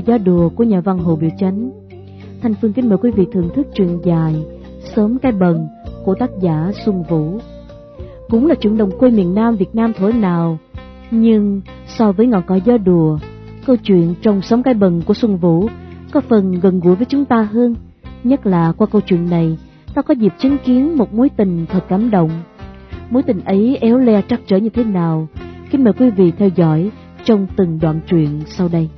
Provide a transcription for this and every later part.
ngọn gió đùa của nhà văn Hồ Biểu Chánh. Thanh Phương kính mời quý vị thưởng thức truyện dài Sớm cái bần của tác giả Xuân Vũ. Cũng là chuyện đồng quê miền Nam Việt Nam thổi nào, nhưng so với ngọn cỏ gió đùa, câu chuyện trong Sớm cái bần của Xuân Vũ có phần gần gũi với chúng ta hơn. Nhất là qua câu chuyện này, ta có dịp chứng kiến một mối tình thật cảm động. Mối tình ấy éo le trắc trở như thế nào? Kính mời quý vị theo dõi trong từng đoạn truyện sau đây.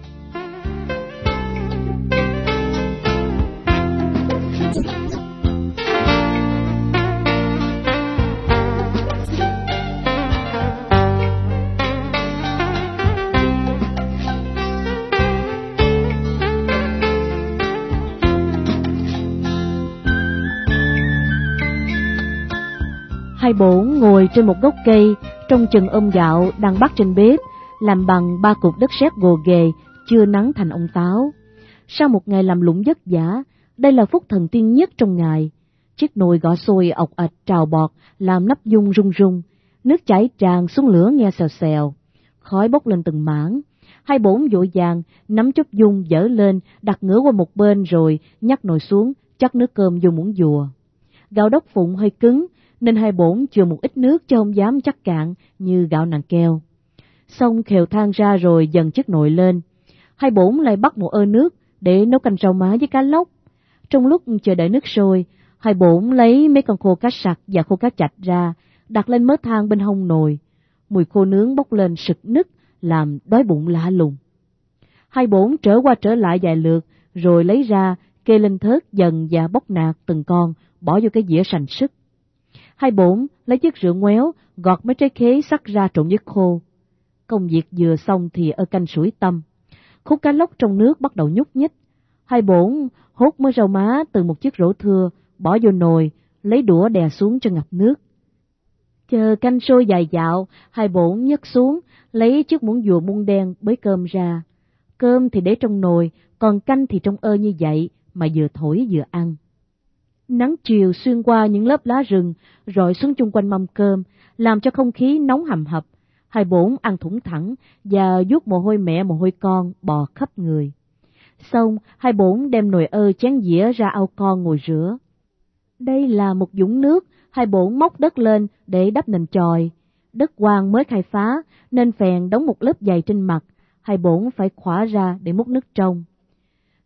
Hai bổ ngồi trên một gốc cây, trong chừng ôm gạo đang bắt trên bếp, làm bằng ba cục đất sét gồ ghề, chưa nắng thành ông táo. Sau một ngày làm lũng vất vả, đây là phút thần tiên nhất trong ngày. Chiếc nồi gõ sôi ọc ạch trào bọt, làm nắp dung rung rung, nước chảy tràn xuống lửa nghe xèo xèo, khói bốc lên từng mảng. Hai bổn vội vàng, nắm chút dung dở lên, đặt ngửa qua một bên rồi nhắc nồi xuống, chắc nước cơm vô muỗng dùa. Gạo đốc phụng hơi cứng, nên hai bổn chừa một ít nước cho ông dám chắc cạn như gạo nàng keo. Xong khều than ra rồi dần chất nồi lên. Hai bổn lại bắt một ơ nước để nấu canh rau má với cá lóc. Trong lúc chờ đợi nước sôi, hai bổn lấy mấy con khô cá sặc và khô cá chạch ra, đặt lên mớ than bên hông nồi. Mùi khô nướng bốc lên sực nức, làm đói bụng lạ lùng. Hai bổn trở qua trở lại vài lượt, rồi lấy ra, kê lên thớt dần và bóc nạt từng con, bỏ vô cái dĩa sành sức. Hai bổn lấy chiếc rượu ngoéo, gọt mấy trái khế sắc ra trộn với khô. Công việc vừa xong thì ở canh sủi tâm. Khúc cá lóc trong nước bắt đầu nhúc nhích. Hai bổn hốt mớ rau má từ một chiếc rổ thưa, bỏ vô nồi, lấy đũa đè xuống cho ngập nước. Chờ canh sôi dài dạo, hai bổn nhấc xuống, lấy chiếc muỗng dùa muôn đen bới cơm ra. Cơm thì để trong nồi, còn canh thì trong ơ như vậy, mà vừa thổi vừa ăn. Nắng chiều xuyên qua những lớp lá rừng, rọi xuống chung quanh mâm cơm, làm cho không khí nóng hầm hập. Hai bổn ăn thủng thẳng và vuốt mồ hôi mẹ mồ hôi con bò khắp người. Xong, hai bổn đem nồi ơ chén dĩa ra ao con ngồi rửa. Đây là một dũng nước, hai bổn móc đất lên để đắp nền tròi. Đất quang mới khai phá, nên phèn đóng một lớp dày trên mặt, hai bổn phải khỏa ra để múc nước trong.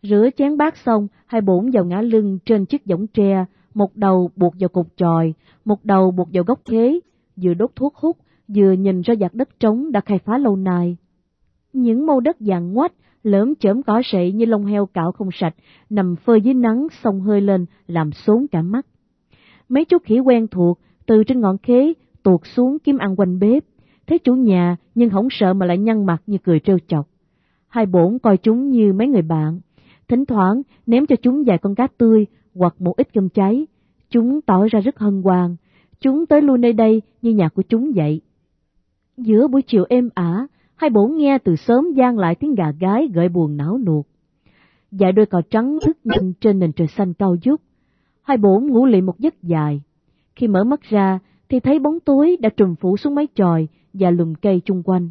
Rửa chén bát xong, hai bổn vào ngã lưng trên chiếc võng tre, một đầu buộc vào cục tròi, một đầu buộc vào gốc khế, vừa đốt thuốc hút, vừa nhìn ra giặc đất trống đã khai phá lâu nay. Những mâu đất vàng ngoách, lởm chởm cỏ sậy như lông heo cạo không sạch, nằm phơi dưới nắng sông hơi lên, làm xốn cả mắt. Mấy chú khỉ quen thuộc, từ trên ngọn khế, tuột xuống kiếm ăn quanh bếp, thấy chủ nhà nhưng không sợ mà lại nhăn mặt như cười trêu chọc. Hai bổn coi chúng như mấy người bạn, thỉnh thoảng ném cho chúng vài con cá tươi hoặc một ít cơm cháy. Chúng tỏ ra rất hân hoan, chúng tới luôn nơi đây như nhà của chúng vậy. Giữa buổi chiều êm ả, hai bổn nghe từ sớm gian lại tiếng gà gái gợi buồn não nuột. Dạy đôi cò trắng thức nhanh trên nền trời xanh cao vút. Hai bổn ngủ lì một giấc dài. Khi mở mắt ra thì thấy bóng tối đã trùm phủ xuống mái tròi và lùm cây chung quanh.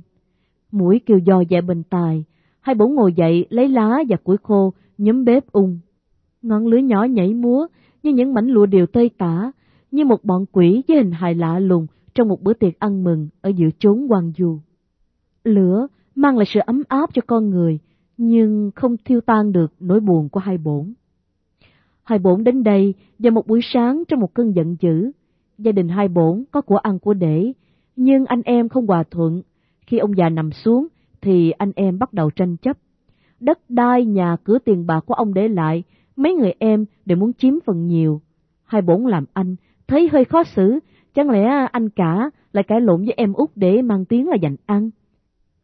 Mũi kêu do dạ bên tài, hai bổn ngồi dậy lấy lá và củi khô nhấm bếp ung. Ngọn lửa nhỏ nhảy múa như những mảnh lụa điều tơi tả, như một bọn quỷ với hình hài lạ lùng trong một bữa tiệc ăn mừng ở giữa chốn hoàng du. Lửa mang lại sự ấm áp cho con người, nhưng không thiêu tan được nỗi buồn của hai bổn. Hai bổn đến đây vào một buổi sáng trong một cơn giận dữ. Gia đình hai bổn có của ăn của để, nhưng anh em không hòa thuận. Khi ông già nằm xuống thì anh em bắt đầu tranh chấp đất đai, nhà cửa tiền bạc của ông để lại, mấy người em đều muốn chiếm phần nhiều. Hai bổn làm anh, thấy hơi khó xử, chẳng lẽ anh cả lại cãi lộn với em út để mang tiếng là dành ăn.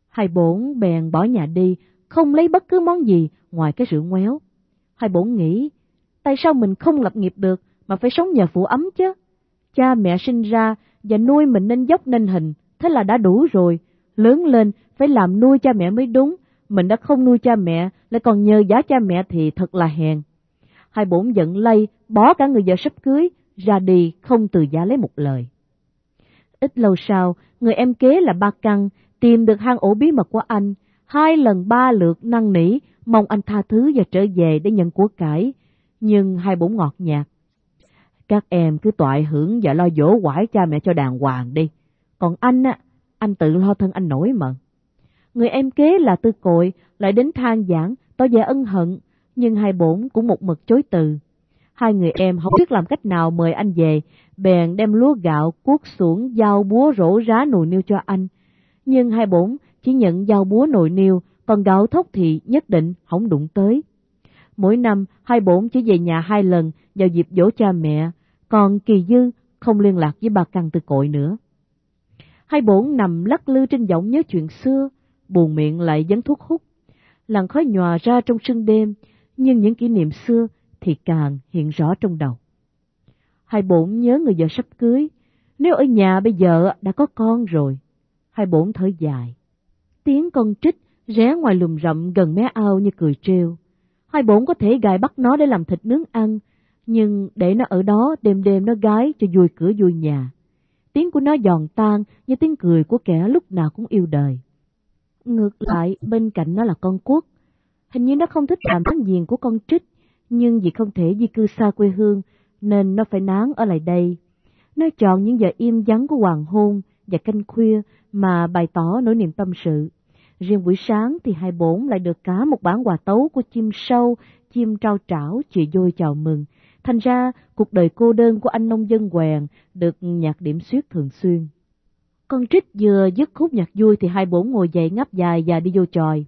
Hai bổn bèn bỏ nhà đi, không lấy bất cứ món gì ngoài cái rượu ngoéo. Hai bổn nghĩ, tại sao mình không lập nghiệp được mà phải sống nhờ phụ ấm chứ? Cha mẹ sinh ra và nuôi mình nên dốc nên hình, thế là đã đủ rồi. Lớn lên phải làm nuôi cha mẹ mới đúng, mình đã không nuôi cha mẹ, lại còn nhờ giá cha mẹ thì thật là hèn. Hai bổn giận lây, bỏ cả người vợ sắp cưới, ra đi không từ giá lấy một lời. Ít lâu sau, người em kế là Ba Căng tìm được hang ổ bí mật của anh. hai lần ba lượt năn nỉ, mong anh tha thứ và trở về để nhận của cải, nhưng hai bổn ngọt nhạt. Các em cứ toại hưởng và lo dỗ quải cha mẹ cho đàng hoàng đi. Còn anh á, anh tự lo thân anh nổi mà. Người em kế là tư cội, lại đến than giảng, tỏ vẻ ân hận, nhưng hai bổn cũng một mực chối từ. Hai người em không biết làm cách nào mời anh về, bèn đem lúa gạo, cuốc xuống, dao búa rổ rá nồi niêu cho anh. Nhưng hai bổn chỉ nhận dao búa nồi niêu, còn gạo thóc thì nhất định không đụng tới. Mỗi năm, hai bổn chỉ về nhà hai lần vào dịp dỗ cha mẹ, còn kỳ dư không liên lạc với bà Căn Tư Cội nữa. Hai bổn nằm lắc lư trên giọng nhớ chuyện xưa, buồn miệng lại dấn thuốc hút. Làn khói nhòa ra trong sương đêm, nhưng những kỷ niệm xưa thì càng hiện rõ trong đầu. Hai bổn nhớ người vợ sắp cưới, nếu ở nhà bây giờ đã có con rồi. Hai bổn thở dài. Tiếng con trích ré ngoài lùm rậm gần mé ao như cười trêu. Hai bổn có thể gài bắt nó để làm thịt nướng ăn, nhưng để nó ở đó đêm đêm nó gái cho vui cửa vui nhà. Tiếng của nó giòn tan như tiếng cười của kẻ lúc nào cũng yêu đời. Ngược lại, bên cạnh nó là con quốc. Hình như nó không thích làm thân diện của con trích, nhưng vì không thể di cư xa quê hương, nên nó phải nán ở lại đây. Nó chọn những giờ im vắng của hoàng hôn và canh khuya mà bày tỏ nỗi niềm tâm sự. Riêng buổi sáng thì hai bổn lại được cá một bản quà tấu của chim sâu, chim trao trảo, chị vui chào mừng. Thành ra, cuộc đời cô đơn của anh nông dân quèn được nhạc điểm suyết thường xuyên. Con trích vừa dứt khúc nhạc vui thì hai bổn ngồi dậy ngắp dài và đi vô tròi.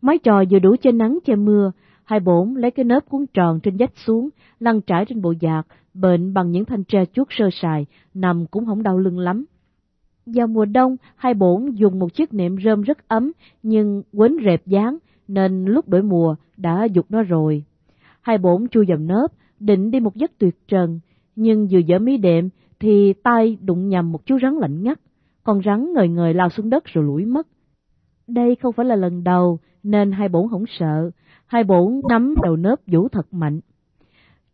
Mái tròi vừa đủ che nắng che mưa, hai bổn lấy cái nớp cuốn tròn trên vách xuống, lăn trải trên bộ giạc, bệnh bằng những thanh tre chuốt sơ sài, nằm cũng không đau lưng lắm. Vào mùa đông, hai bổn dùng một chiếc nệm rơm rất ấm, nhưng quấn rẹp dáng, nên lúc đổi mùa đã dục nó rồi. Hai bổn chui vào nớp, định đi một giấc tuyệt trần, nhưng vừa dở mí đệm thì tay đụng nhầm một chú rắn lạnh ngắt, con rắn ngời ngời lao xuống đất rồi lủi mất. Đây không phải là lần đầu, nên hai bổn không sợ, hai bổn nắm đầu nớp vũ thật mạnh.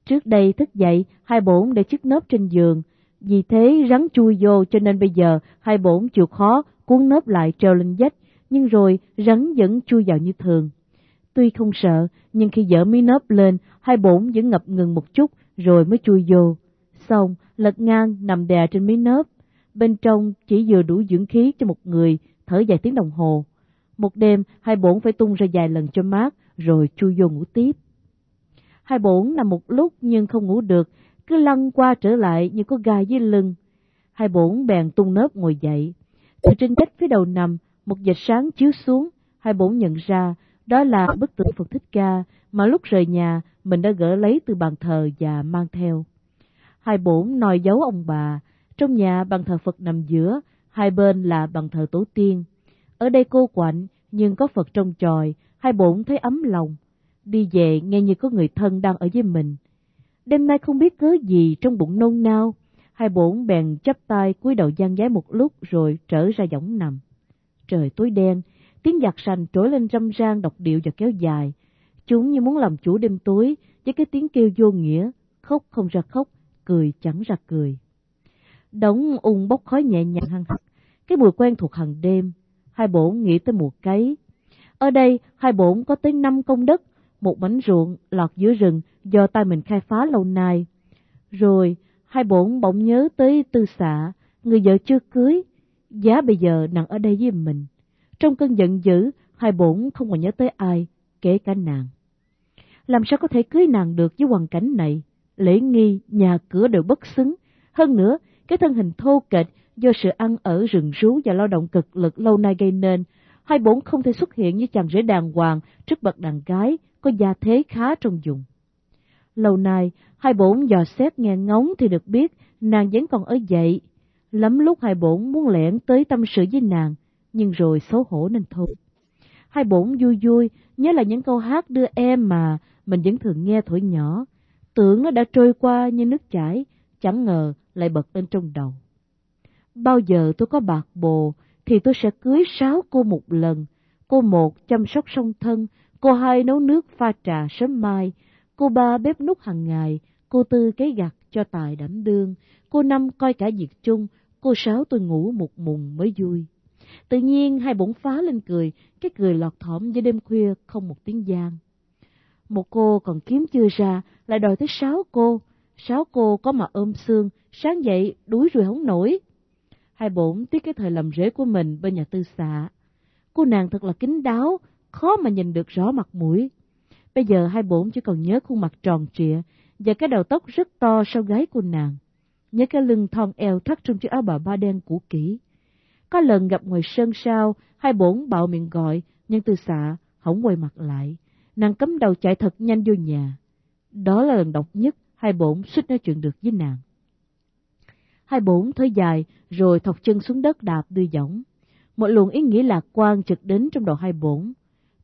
Trước đây thức dậy, hai bổn để chiếc nớp trên giường, vì thế rắn chui vô cho nên bây giờ hai bổn chịu khó cuốn nớp lại treo lên vách, nhưng rồi rắn vẫn chui vào như thường. Tuy không sợ, nhưng khi dỡ mí nớp lên, hai bổn vẫn ngập ngừng một chút rồi mới chui vô. Xong, lật ngang nằm đè trên mí nớp. Bên trong chỉ vừa đủ dưỡng khí cho một người thở vài tiếng đồng hồ. Một đêm, hai bổn phải tung ra vài lần cho mát, rồi chui vô ngủ tiếp. Hai bổn nằm một lúc nhưng không ngủ được, cứ lăn qua trở lại như có gai dưới lưng. Hai bổn bèn tung nớp ngồi dậy. Từ trên cách phía đầu nằm, một vệt sáng chiếu xuống, hai bổn nhận ra đó là bức tượng Phật Thích Ca mà lúc rời nhà mình đã gỡ lấy từ bàn thờ và mang theo. Hai bổn nòi giấu ông bà, trong nhà bàn thờ Phật nằm giữa, hai bên là bàn thờ tổ tiên. Ở đây cô quạnh, nhưng có Phật trong tròi, hai bổn thấy ấm lòng. Đi về nghe như có người thân đang ở với mình. Đêm nay không biết cớ gì trong bụng nôn nao, hai bổn bèn chắp tay cúi đầu gian giái một lúc rồi trở ra võng nằm. Trời tối đen, tiếng giặc sành trỗi lên râm ran độc điệu và kéo dài. Chúng như muốn làm chủ đêm tối với cái tiếng kêu vô nghĩa, khóc không ra khóc, cười chẳng ra cười. Đống ung bốc khói nhẹ nhàng hăng hắc, cái mùi quen thuộc hàng đêm. Hai bổn nghĩ tới mùa cấy. Ở đây, hai bổn có tới năm công đất, một mảnh ruộng lọt giữa rừng do tay mình khai phá lâu nay. Rồi, hai bổn bỗng nhớ tới tư xạ, người vợ chưa cưới, giá bây giờ nặng ở đây với mình. Trong cơn giận dữ, hai bổn không còn nhớ tới ai, kể cả nàng. Làm sao có thể cưới nàng được với hoàn cảnh này? Lễ nghi, nhà cửa đều bất xứng. Hơn nữa, cái thân hình thô kệch do sự ăn ở rừng rú và lao động cực lực lâu nay gây nên, hai bổn không thể xuất hiện như chàng rể đàng hoàng trước bậc đàn gái có gia thế khá trong dùng. Lâu nay, hai bổn dò xét nghe ngóng thì được biết nàng vẫn còn ở dậy. Lắm lúc hai bổn muốn lẻn tới tâm sự với nàng, nhưng rồi xấu hổ nên thôi. Hai bổn vui vui, nhớ là những câu hát đưa em mà mình vẫn thường nghe thổi nhỏ. Tưởng nó đã trôi qua như nước chảy, chẳng ngờ lại bật lên trong đầu. Bao giờ tôi có bạc bồ, thì tôi sẽ cưới sáu cô một lần. Cô một chăm sóc song thân, cô hai nấu nước pha trà sớm mai, cô ba bếp nút hàng ngày, cô tư cái gặt cho tài đảm đương, cô năm coi cả việc chung, cô sáu tôi ngủ một mùng mới vui. Tự nhiên hai bổn phá lên cười, cái cười lọt thỏm giữa đêm khuya không một tiếng giang. Một cô còn kiếm chưa ra, lại đòi tới sáu cô. Sáu cô có mà ôm xương, sáng dậy đuối rồi không nổi. Hai bổn tiếc cái thời làm rễ của mình bên nhà tư xạ. Cô nàng thật là kín đáo, khó mà nhìn được rõ mặt mũi. Bây giờ hai bổn chỉ còn nhớ khuôn mặt tròn trịa và cái đầu tóc rất to sau gáy của nàng. Nhớ cái lưng thon eo thắt trong chiếc áo bà ba đen cũ kỹ. Có lần gặp ngoài sân sau, hai bổn bạo miệng gọi, nhưng tư xạ không quay mặt lại. Nàng cấm đầu chạy thật nhanh vô nhà. Đó là lần độc nhất hai bổn suýt nói chuyện được với nàng. Hai bổn thở dài, rồi thọc chân xuống đất đạp đưa giỏng. Một luồng ý nghĩa lạc quan trực đến trong đầu hai bổn.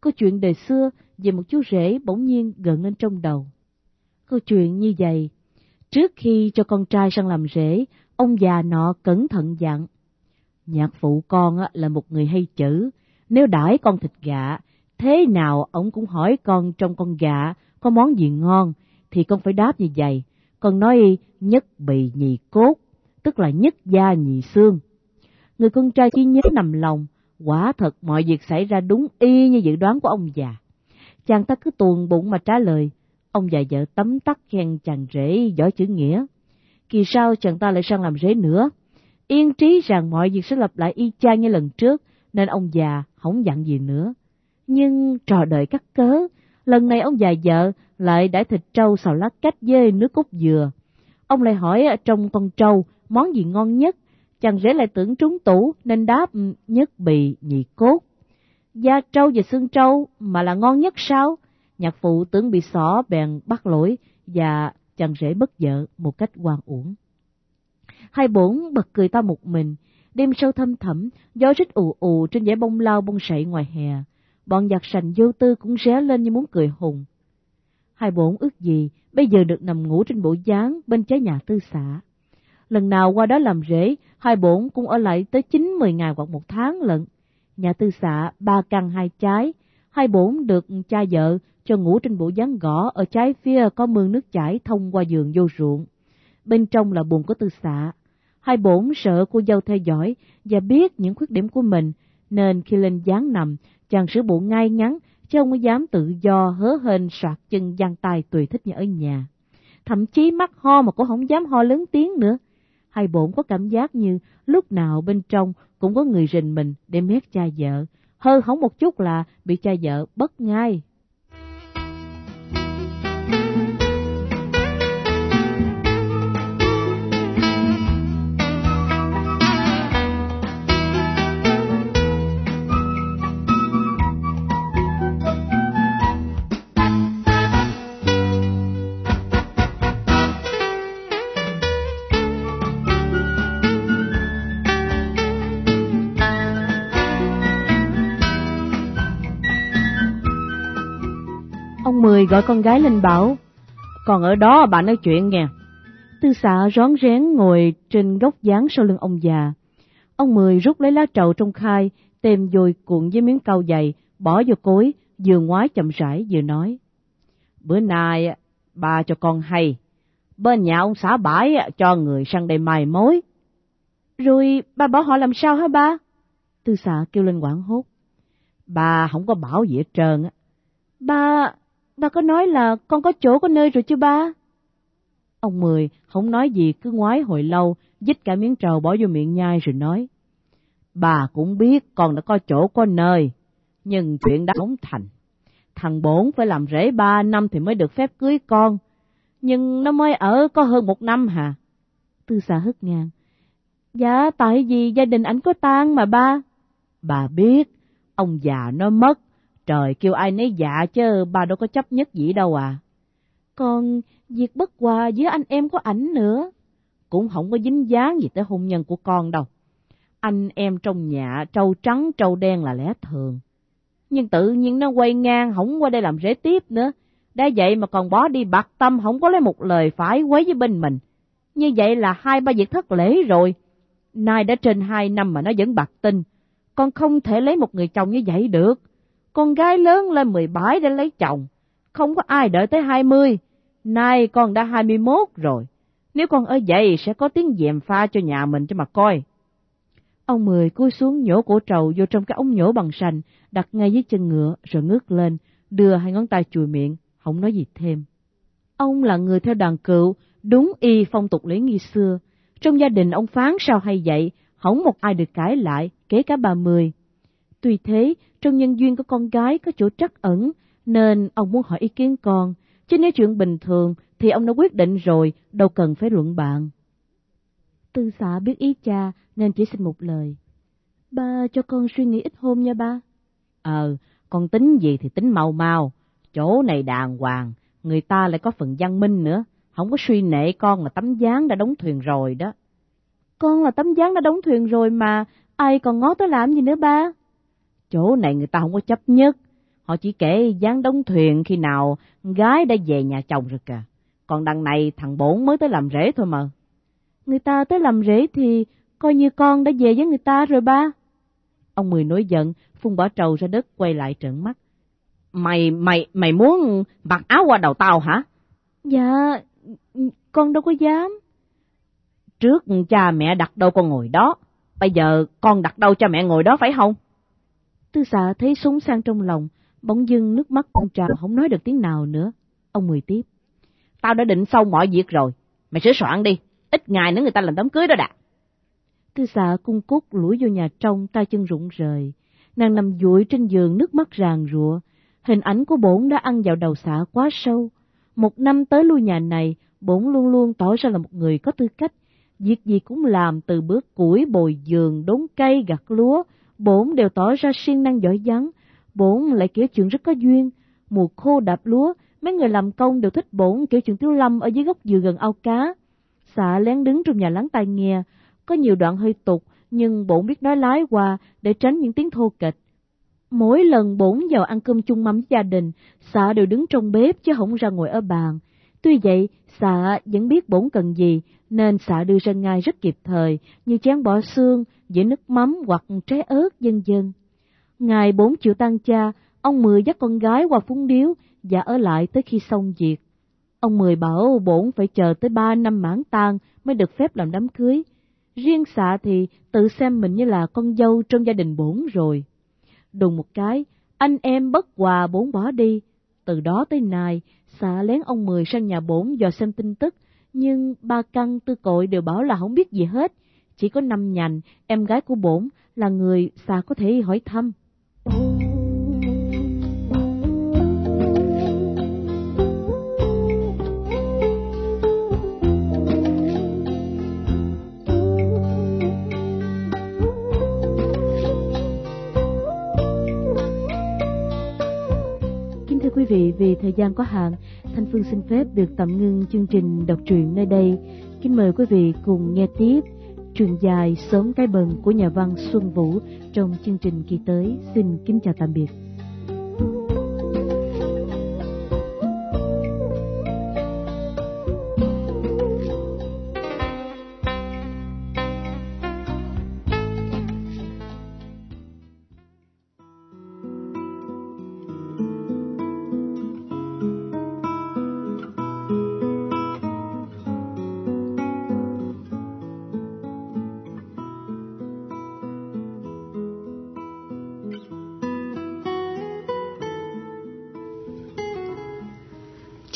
Câu chuyện đời xưa về một chú rể bỗng nhiên gần lên trong đầu. Câu chuyện như vậy, trước khi cho con trai sang làm rể, ông già nọ cẩn thận dặn. Nhạc phụ con là một người hay chữ, nếu đãi con thịt gà, thế nào ông cũng hỏi con trong con gà có món gì ngon, thì con phải đáp như vậy. Con nói nhất bì nhì cốt, tức là nhất da nhì xương. Người con trai chỉ nhớ nằm lòng, quả thật mọi việc xảy ra đúng y như dự đoán của ông già. Chàng ta cứ tuồn bụng mà trả lời, ông già vợ tấm tắc khen chàng rể giỏi chữ nghĩa. Kỳ sau chàng ta lại sang làm rể nữa. Yên trí rằng mọi việc sẽ lặp lại y chang như lần trước, nên ông già không dặn gì nữa. Nhưng trò đợi cắt cớ, lần này ông già vợ lại đãi thịt trâu xào lá cách dê nước cốt dừa. Ông lại hỏi trong con trâu món gì ngon nhất, chàng rể lại tưởng trúng tủ nên đáp ừ, nhất bì nhị cốt. Da trâu và xương trâu mà là ngon nhất sao? Nhạc phụ tưởng bị xỏ bèn bắt lỗi và chàng rể bất vợ một cách hoàn uổng. Hai bổn bật cười ta một mình, đêm sâu thâm thẳm, gió rít ù ù trên dãy bông lao bông sậy ngoài hè. Bọn giặc sành vô tư cũng ré lên như muốn cười hùng. Hai bổn ước gì bây giờ được nằm ngủ trên bộ gián bên trái nhà tư xã. Lần nào qua đó làm rễ, hai bổn cũng ở lại tới chín mười ngày hoặc một tháng lận. Nhà tư xã ba căn hai trái, hai bổn được cha vợ cho ngủ trên bộ gián gõ ở trái phía có mương nước chảy thông qua giường vô ruộng. Bên trong là buồn của tư xã. Hai bổn sợ cô dâu theo dõi và biết những khuyết điểm của mình, nên khi lên gián nằm, chàng sửa bộ ngay ngắn, chứ có dám tự do hớ hên soạt chân giang tay tùy thích như ở nhà. Thậm chí mắc ho mà cũng không dám ho lớn tiếng nữa. Hai bổn có cảm giác như lúc nào bên trong cũng có người rình mình để mét cha vợ, Hơ hóng một chút là bị cha vợ bất ngay. Gọi con gái lên bảo, còn ở đó bà nói chuyện nghe. Tư xạ rón rén ngồi trên góc dáng sau lưng ông già. Ông Mười rút lấy lá trầu trong khai, tìm dồi cuộn với miếng cau dày, bỏ vô cối, vừa ngoái chậm rãi vừa nói. Bữa nay bà cho con hay, bên nhà ông xã bãi cho người sang đây mài mối. Rồi bà bảo họ làm sao hả ba? Tư xạ kêu lên quảng hốt. Bà không có bảo gì hết trơn á. Ba, Ba có nói là con có chỗ có nơi rồi chứ ba? Ông Mười không nói gì cứ ngoái hồi lâu, dít cả miếng trầu bỏ vô miệng nhai rồi nói. Bà cũng biết con đã có chỗ có nơi, nhưng chuyện đã không thành. Thằng bốn phải làm rễ ba năm thì mới được phép cưới con, nhưng nó mới ở có hơn một năm hả? Tư xà hất ngang. Dạ, tại vì gia đình ảnh có tan mà ba. Bà biết, ông già nó mất, Trời kêu ai nấy dạ chứ bà đâu có chấp nhất gì đâu à. Còn việc bất hòa với anh em của ảnh nữa, cũng không có dính dáng gì tới hôn nhân của con đâu. Anh em trong nhà trâu trắng trâu đen là lẽ thường. Nhưng tự nhiên nó quay ngang không qua đây làm rễ tiếp nữa. Đã vậy mà còn bỏ đi bạc tâm không có lấy một lời phải quấy với bên mình. Như vậy là hai ba việc thất lễ rồi. Nay đã trên hai năm mà nó vẫn bạc tinh. Con không thể lấy một người chồng như vậy được. Con gái lớn lên 17 để lấy chồng, không có ai đợi tới 20. Nay con đã 21 rồi, nếu con ở vậy sẽ có tiếng dèm pha cho nhà mình cho mà coi. Ông Mười cúi xuống nhổ cổ trầu vô trong cái ống nhổ bằng sành, đặt ngay dưới chân ngựa rồi ngước lên, đưa hai ngón tay chùi miệng, không nói gì thêm. Ông là người theo đàn cựu, đúng y phong tục lễ nghi xưa. Trong gia đình ông phán sao hay vậy, không một ai được cãi lại, kể cả bà Mười. Tuy thế, trong nhân duyên của con gái có chỗ trắc ẩn, nên ông muốn hỏi ý kiến con, chứ nếu chuyện bình thường thì ông đã quyết định rồi, đâu cần phải luận bạn. Tư xã biết ý cha nên chỉ xin một lời. Ba cho con suy nghĩ ít hôm nha ba. Ờ, con tính gì thì tính mau mau, chỗ này đàng hoàng, người ta lại có phần văn minh nữa, không có suy nệ con là tấm dáng đã đóng thuyền rồi đó. Con là tấm dáng đã đóng thuyền rồi mà, ai còn ngó tới làm gì nữa ba? Chỗ này người ta không có chấp nhất, họ chỉ kể dáng đóng thuyền khi nào gái đã về nhà chồng rồi kìa. Còn đằng này thằng bổn mới tới làm rễ thôi mà. Người ta tới làm rễ thì coi như con đã về với người ta rồi ba. Ông Mười nổi giận, phun bỏ trầu ra đất quay lại trợn mắt. Mày, mày, mày muốn mặc áo qua đầu tao hả? Dạ, con đâu có dám. Trước cha mẹ đặt đâu con ngồi đó, bây giờ con đặt đâu cha mẹ ngồi đó phải không? Tư xạ thấy súng sang trong lòng, bỗng dưng nước mắt con trào không nói được tiếng nào nữa. Ông Mười tiếp. Tao đã định xong mọi việc rồi, mày sửa soạn đi, ít ngày nữa người ta làm đám cưới đó đã. Tư xạ cung cúc lủi vô nhà trong, tay chân rụng rời. Nàng nằm duỗi trên giường nước mắt ràng rụa. Hình ảnh của bổn đã ăn vào đầu xạ quá sâu. Một năm tới lui nhà này, bổn luôn luôn tỏ ra là một người có tư cách. Việc gì cũng làm từ bước củi bồi giường, đốn cây, gặt lúa. Bổn đều tỏ ra siêng năng giỏi giắng. Bổn lại kể chuyện rất có duyên. Mùa khô đạp lúa, mấy người làm công đều thích bổn kể chuyện tiếu lâm ở dưới gốc dừa gần ao cá. Xạ lén đứng trong nhà lắng tai nghe, có nhiều đoạn hơi tục, nhưng bổn biết nói lái qua để tránh những tiếng thô kịch. Mỗi lần bổn vào ăn cơm chung mắm với gia đình, xạ đều đứng trong bếp chứ không ra ngồi ở bàn. Tuy vậy, xạ vẫn biết bổn cần gì, nên xạ đưa ra ngay rất kịp thời, như chén bỏ xương, dĩa nước mắm hoặc trái ớt dân dân. Ngày bốn triệu tăng cha, ông Mười dắt con gái qua phúng điếu và ở lại tới khi xong việc. Ông Mười bảo bổn phải chờ tới ba năm mãn tang mới được phép làm đám cưới. Riêng xạ thì tự xem mình như là con dâu trong gia đình bổn rồi. Đùng một cái, anh em bất hòa bổn bỏ đi. Từ đó tới nay, xạ lén ông Mười sang nhà bổn dò xem tin tức, nhưng ba căn tư cội đều bảo là không biết gì hết. Chỉ có năm nhành, em gái của bổn là người xạ có thể hỏi thăm. Vị, vì thời gian có hạn, Thanh Phương xin phép được tạm ngưng chương trình đọc truyện nơi đây. Kính mời quý vị cùng nghe tiếp truyện dài Sớm cái bần của nhà văn Xuân Vũ trong chương trình kỳ tới. Xin kính chào tạm biệt.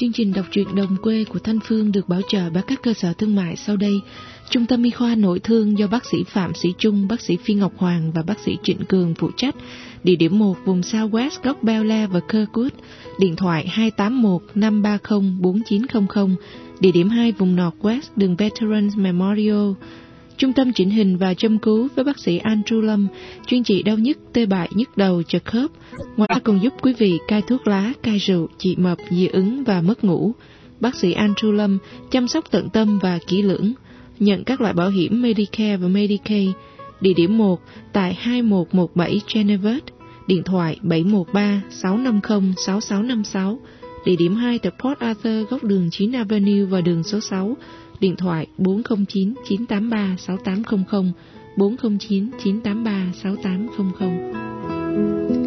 Chương trình đọc truyện đồng quê của Thanh Phương được bảo trợ bởi các cơ sở thương mại sau đây. Trung tâm y khoa nội thương do bác sĩ Phạm Sĩ Trung, bác sĩ Phi Ngọc Hoàng và bác sĩ Trịnh Cường phụ trách. Địa điểm 1 vùng Southwest góc Bella và Kirkwood. Điện thoại 281 530 4900. Địa điểm 2 vùng Northwest đường Veterans Memorial. Trung tâm chỉnh hình và châm cứu với bác sĩ Andrew Lâm, chuyên trị đau nhức, tê bại, nhức đầu, chật khớp. Ngoài ra còn giúp quý vị cai thuốc lá, cai rượu, trị mập, dị ứng và mất ngủ. Bác sĩ Andrew Lâm chăm sóc tận tâm và kỹ lưỡng, nhận các loại bảo hiểm Medicare và Medicaid. Địa điểm 1 tại 2117 Genevieve, điện thoại 713 650 6656. Địa điểm 2 tại Port Arthur, góc đường 9 Avenue và đường số 6 điện thoại 409 983 6800 409 983 6800